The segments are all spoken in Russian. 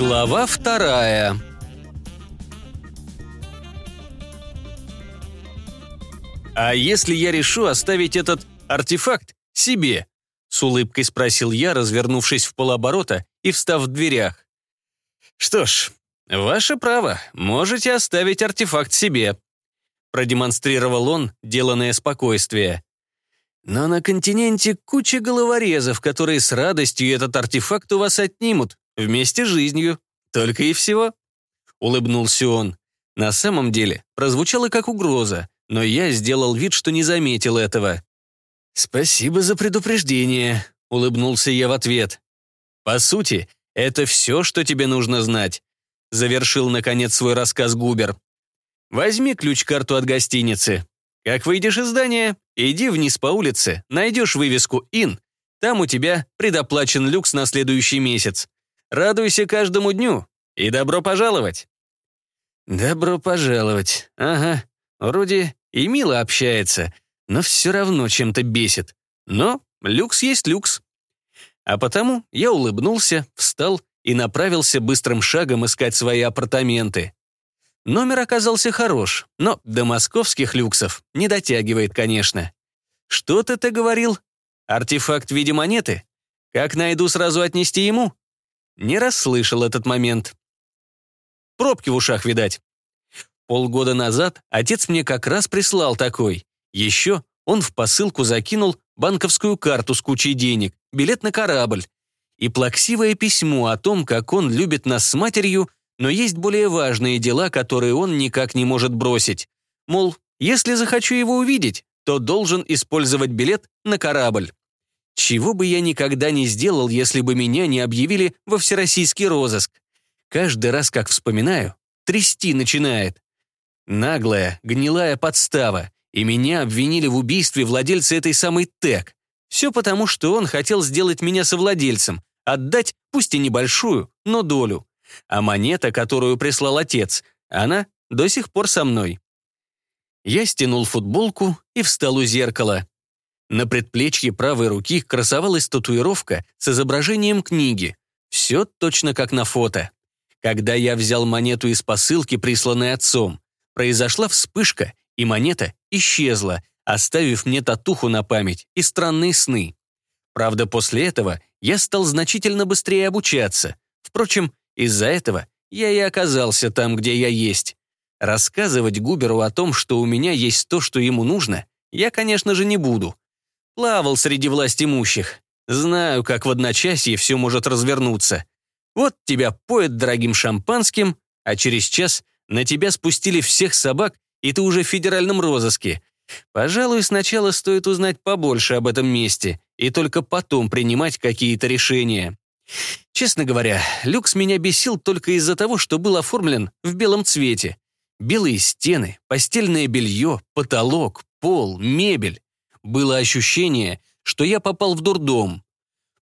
Глава вторая «А если я решу оставить этот артефакт себе?» — с улыбкой спросил я, развернувшись в полоборота и встав в дверях. «Что ж, ваше право, можете оставить артефакт себе», — продемонстрировал он деланное спокойствие. «Но на континенте куча головорезов, которые с радостью этот артефакт у вас отнимут, вместе с жизнью. Только и всего». Улыбнулся он. На самом деле, прозвучало как угроза, но я сделал вид, что не заметил этого. «Спасибо за предупреждение», — улыбнулся я в ответ. «По сути, это все, что тебе нужно знать», — завершил, наконец, свой рассказ Губер. «Возьми ключ-карту от гостиницы. Как выйдешь из здания, иди вниз по улице, найдешь вывеску «Ин», там у тебя предоплачен люкс на следующий месяц. Радуйся каждому дню и добро пожаловать». «Добро пожаловать. Ага. Вроде и мило общается, но все равно чем-то бесит. Но люкс есть люкс. А потому я улыбнулся, встал и направился быстрым шагом искать свои апартаменты. Номер оказался хорош, но до московских люксов не дотягивает, конечно. Что ты ты говорил? Артефакт в виде монеты? Как найду, сразу отнести ему? Не расслышал этот момент. Пробки в ушах, видать. Полгода назад отец мне как раз прислал такой. Еще он в посылку закинул банковскую карту с кучей денег, билет на корабль и плаксивое письмо о том, как он любит нас с матерью, но есть более важные дела, которые он никак не может бросить. Мол, если захочу его увидеть, то должен использовать билет на корабль. Чего бы я никогда не сделал, если бы меня не объявили во всероссийский розыск. Каждый раз, как вспоминаю, трясти начинает. Наглая, гнилая подстава. И меня обвинили в убийстве владельца этой самой ТЭК. Все потому, что он хотел сделать меня совладельцем, отдать, пусть и небольшую, но долю. А монета, которую прислал отец, она до сих пор со мной. Я стянул футболку и встал у зеркала. На предплечье правой руки красовалась татуировка с изображением книги. Все точно как на фото. Когда я взял монету из посылки, присланной отцом, произошла вспышка, и монета исчезла, оставив мне татуху на память и странные сны. Правда, после этого я стал значительно быстрее обучаться. Впрочем, из-за этого я и оказался там, где я есть. Рассказывать Губеру о том, что у меня есть то, что ему нужно, я, конечно же, не буду. Плавал среди власть имущих. Знаю, как в одночасье все может развернуться. Вот тебя поят дорогим шампанским, а через час на тебя спустили всех собак, и ты уже в федеральном розыске. Пожалуй, сначала стоит узнать побольше об этом месте, и только потом принимать какие-то решения. Честно говоря, люкс меня бесил только из-за того, что был оформлен в белом цвете. Белые стены, постельное белье, потолок, пол, мебель. Было ощущение, что я попал в дурдом.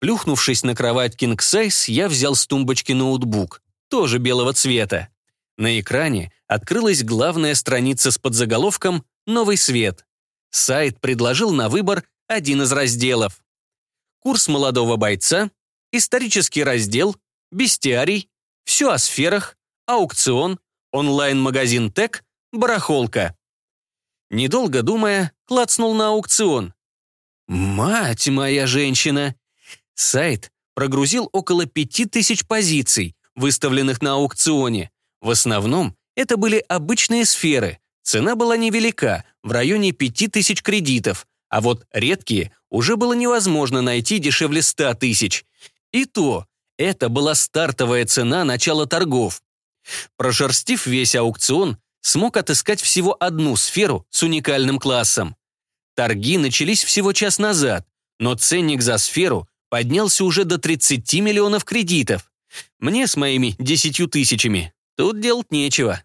Плюхнувшись на кровать King Size, я взял с тумбочки ноутбук, тоже белого цвета. На экране открылась главная страница с подзаголовком «Новый свет». Сайт предложил на выбор один из разделов. Курс молодого бойца, исторический раздел, бестиарий, все о сферах, аукцион, онлайн-магазин ТЭК, барахолка. Недолго думая, клацнул на аукцион. Мать моя женщина! Сайт прогрузил около пяти тысяч позиций, выставленных на аукционе. В основном это были обычные сферы. Цена была невелика, в районе 5000 кредитов, а вот редкие уже было невозможно найти дешевле 100 тысяч. И то, это была стартовая цена начала торгов. Прошерстив весь аукцион, смог отыскать всего одну сферу с уникальным классом. Торги начались всего час назад, но ценник за сферу поднялся уже до 30 миллионов кредитов. Мне с моими 10 тысячами Тут делать нечего.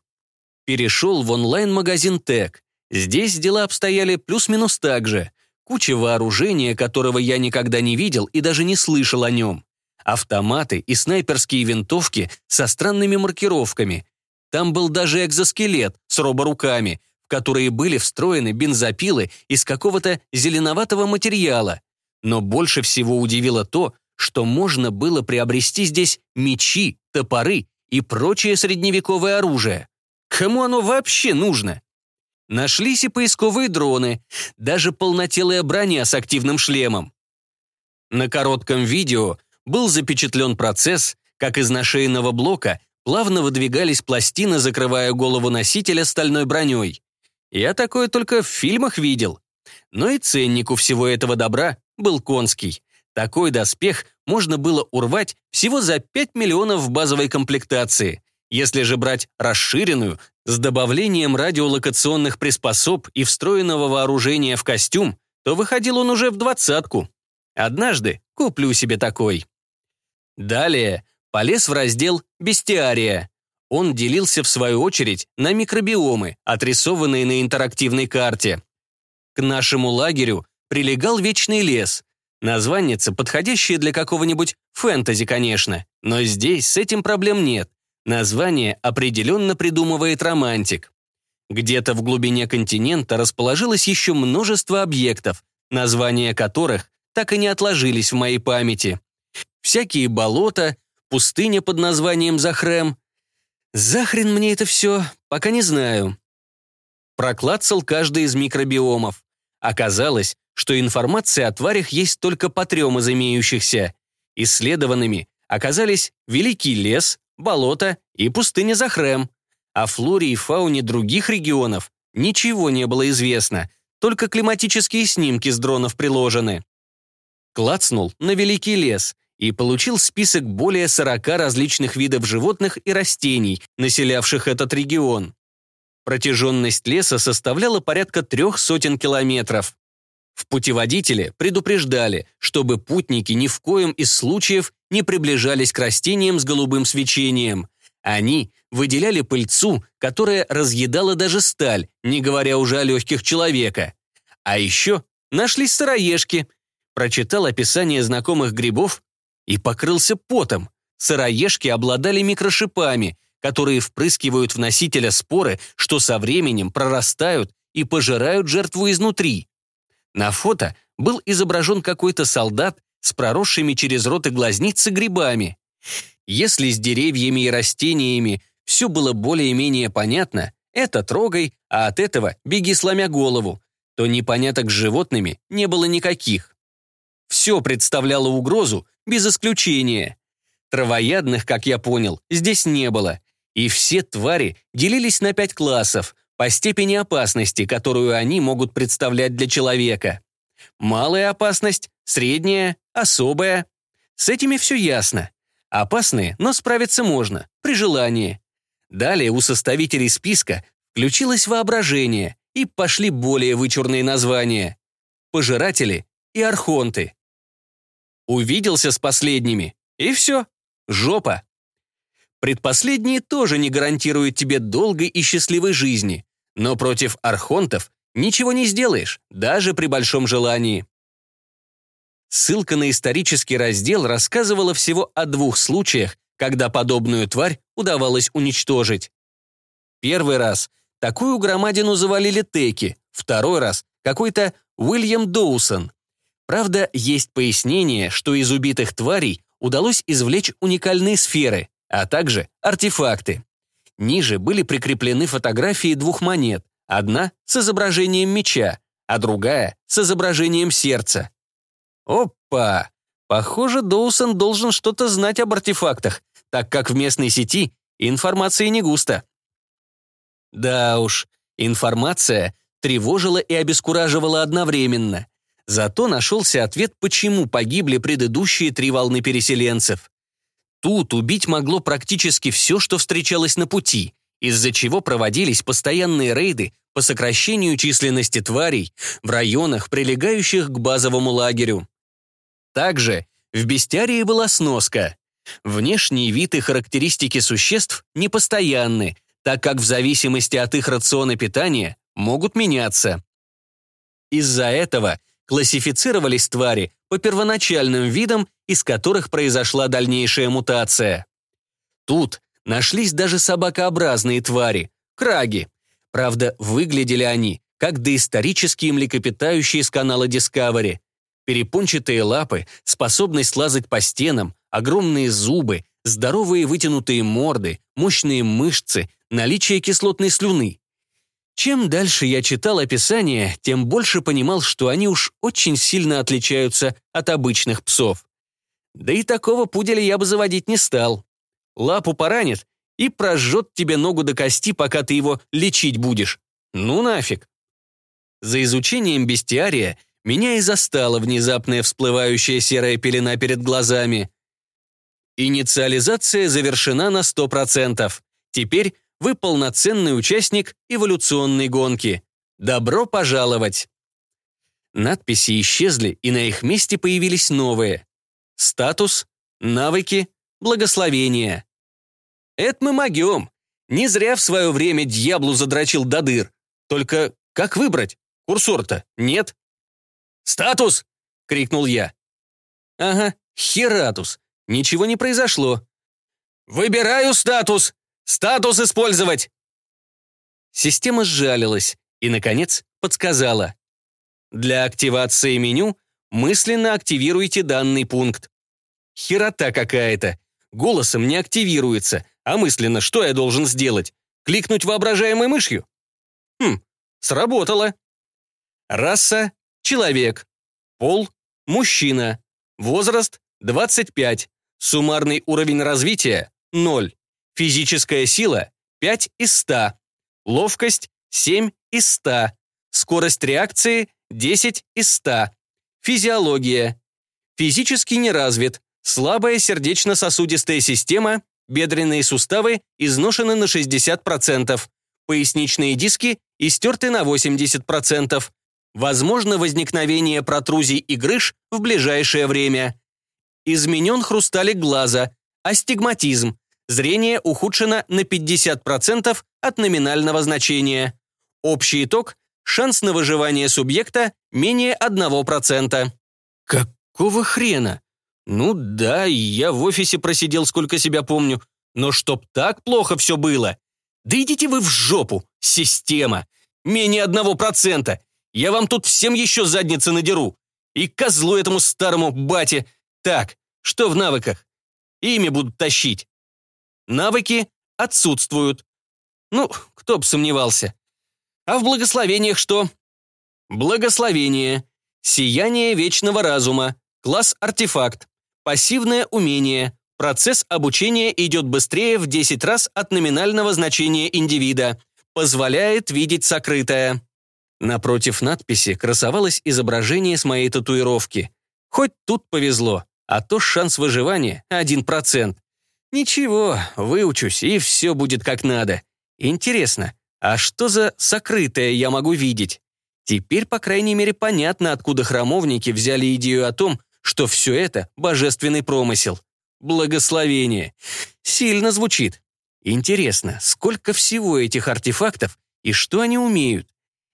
Перешел в онлайн-магазин ТЭК. Здесь дела обстояли плюс-минус так же. Куча вооружения, которого я никогда не видел и даже не слышал о нем. Автоматы и снайперские винтовки со странными маркировками. Там был даже экзоскелет с роборуками, в которые были встроены бензопилы из какого-то зеленоватого материала. Но больше всего удивило то, что можно было приобрести здесь мечи, топоры и прочее средневековое оружие. Кому оно вообще нужно? Нашлись и поисковые дроны, даже полнотелая броня с активным шлемом. На коротком видео был запечатлен процесс, как из нашейного блока плавно выдвигались пластины, закрывая голову носителя стальной броней. Я такое только в фильмах видел. Но и ценник у всего этого добра был конский. Такой доспех можно было урвать всего за 5 миллионов в базовой комплектации. Если же брать расширенную, с добавлением радиолокационных приспособ и встроенного вооружения в костюм, то выходил он уже в двадцатку. Однажды куплю себе такой. Далее полез в раздел «Бестиария». Он делился, в свою очередь, на микробиомы, отрисованные на интерактивной карте. К нашему лагерю прилегал вечный лес. Названница, подходящая для какого-нибудь фэнтези, конечно. Но здесь с этим проблем нет. Название определенно придумывает романтик. Где-то в глубине континента расположилось еще множество объектов, названия которых так и не отложились в моей памяти. Всякие болота, пустыня под названием Захрем. Захрен мне это все, пока не знаю. Проклацал каждый из микробиомов. Оказалось, что информация о тварях есть только по трем из имеющихся. Исследованными оказались Великий лес, болото и пустыня Захрем. О флоре и фауне других регионов ничего не было известно, только климатические снимки с дронов приложены. Клацнул на Великий лес и получил список более 40 различных видов животных и растений, населявших этот регион. Протяженность леса составляла порядка трех сотен километров. В путеводителе предупреждали, чтобы путники ни в коем из случаев не приближались к растениям с голубым свечением. Они выделяли пыльцу, которая разъедала даже сталь, не говоря уже о легких человека. А еще нашлись сыроежки. Прочитал описание знакомых грибов и покрылся потом. Сыроежки обладали микрошипами, которые впрыскивают в носителя споры, что со временем прорастают и пожирают жертву изнутри. На фото был изображен какой-то солдат с проросшими через рот и глазницы грибами. Если с деревьями и растениями все было более-менее понятно, это трогай, а от этого беги сломя голову, то непоняток с животными не было никаких. Все представляло угрозу, без исключения. Травоядных, как я понял, здесь не было, и все твари делились на пять классов по степени опасности, которую они могут представлять для человека. Малая опасность, средняя, особая. С этими все ясно. Опасные, но справиться можно, при желании. Далее у составителей списка включилось воображение, и пошли более вычурные названия. Пожиратели и архонты. Увиделся с последними, и все, жопа. Предпоследние тоже не гарантируют тебе долгой и счастливой жизни, но против архонтов ничего не сделаешь, даже при большом желании. Ссылка на исторический раздел рассказывала всего о двух случаях, когда подобную тварь удавалось уничтожить. Первый раз такую громадину завалили теки, второй раз какой-то Уильям Доусон. Правда, есть пояснение, что из убитых тварей удалось извлечь уникальные сферы, а также артефакты. Ниже были прикреплены фотографии двух монет, одна с изображением меча, а другая с изображением сердца. Опа! Похоже, Доусон должен что-то знать об артефактах, так как в местной сети информации не густо. Да уж, информация тревожила и обескураживала одновременно. Зато нашелся ответ, почему погибли предыдущие три волны переселенцев. Тут убить могло практически все, что встречалось на пути, из-за чего проводились постоянные рейды по сокращению численности тварей в районах, прилегающих к базовому лагерю. Также в бестиарии была сноска. Внешний вид и характеристики существ непостоянны, так как в зависимости от их рациона питания могут меняться. Из-за этого классифицировались твари по первоначальным видам, из которых произошла дальнейшая мутация. Тут нашлись даже собакообразные твари, краги. Правда, выглядели они как доисторические млекопитающие с канала Discovery. Перепончатые лапы, способность лазать по стенам, огромные зубы, Здоровые вытянутые морды, мощные мышцы, наличие кислотной слюны. Чем дальше я читал описание, тем больше понимал, что они уж очень сильно отличаются от обычных псов. Да и такого пуделя я бы заводить не стал. Лапу поранит и прожжет тебе ногу до кости, пока ты его лечить будешь. Ну нафиг. За изучением бестиария меня и застала внезапная всплывающая серая пелена перед глазами. Инициализация завершена на 100%. Теперь вы полноценный участник эволюционной гонки. Добро пожаловать! Надписи исчезли, и на их месте появились новые. Статус, навыки, благословения. Это мы могем. Не зря в свое время дьяблу задрочил до дыр. Только как выбрать? Курсор-то нет. «Статус!» — крикнул я. «Ага, хератус. Ничего не произошло». «Выбираю статус! Статус использовать!» Система сжалилась и, наконец, подсказала. Для активации меню мысленно активируйте данный пункт. Херота какая-то. Голосом не активируется, а мысленно что я должен сделать? Кликнуть воображаемой мышью? Хм, сработало. Раса – человек. Пол – мужчина. Возраст – 25. Суммарный уровень развития – 0. Физическая сила – 5 из 100. Ловкость – 7 из 100. Скорость реакции – 10 из 100. Физиология. Физически не развит. Слабая сердечно-сосудистая система, бедренные суставы изношены на 60%. Поясничные диски истерты на 80%. Возможно возникновение протрузий и грыж в ближайшее время. Изменен хрусталик глаза, астигматизм. Зрение ухудшено на 50% от номинального значения. Общий итог – шанс на выживание субъекта менее 1%. Какого хрена? Ну да, я в офисе просидел, сколько себя помню. Но чтоб так плохо все было. Да идите вы в жопу, система. Менее одного процента. Я вам тут всем еще задницы надеру. И козлу этому старому бате. Так, что в навыках? Ими будут тащить. Навыки отсутствуют. Ну, кто бы сомневался. А в благословениях что? Благословение. Сияние вечного разума. Класс артефакт. Пассивное умение. Процесс обучения идет быстрее в 10 раз от номинального значения индивида. Позволяет видеть сокрытое. Напротив надписи красовалось изображение с моей татуировки. Хоть тут повезло, а то шанс выживания – 1%. Ничего, выучусь, и все будет как надо. Интересно, а что за сокрытое я могу видеть? Теперь, по крайней мере, понятно, откуда храмовники взяли идею о том, что все это – божественный промысел. Благословение. Сильно звучит. Интересно, сколько всего этих артефактов и что они умеют?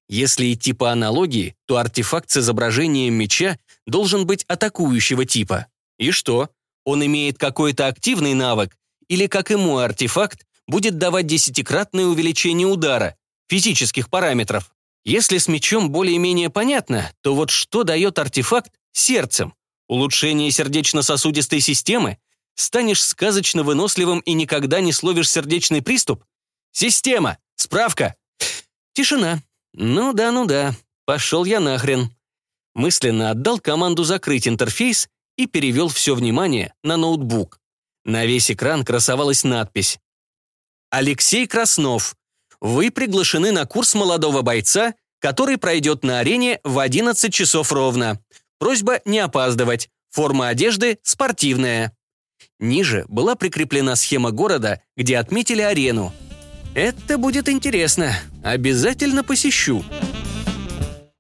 Если идти по аналогии, то артефакт с изображением меча должен быть атакующего типа. И что? Он имеет какой-то активный навык? Или, как мой артефакт, будет давать десятикратное увеличение удара, физических параметров? Если с мечом более-менее понятно, то вот что дает артефакт сердцем? Улучшение сердечно-сосудистой системы? Станешь сказочно выносливым и никогда не словишь сердечный приступ? Система! Справка! Тишина. Ну да, ну да. Пошел я нахрен. Мысленно отдал команду закрыть интерфейс и перевел все внимание на ноутбук. На весь экран красовалась надпись. «Алексей Краснов, вы приглашены на курс молодого бойца, который пройдет на арене в 11 часов ровно. Просьба не опаздывать. Форма одежды спортивная». Ниже была прикреплена схема города, где отметили арену. «Это будет интересно. Обязательно посещу».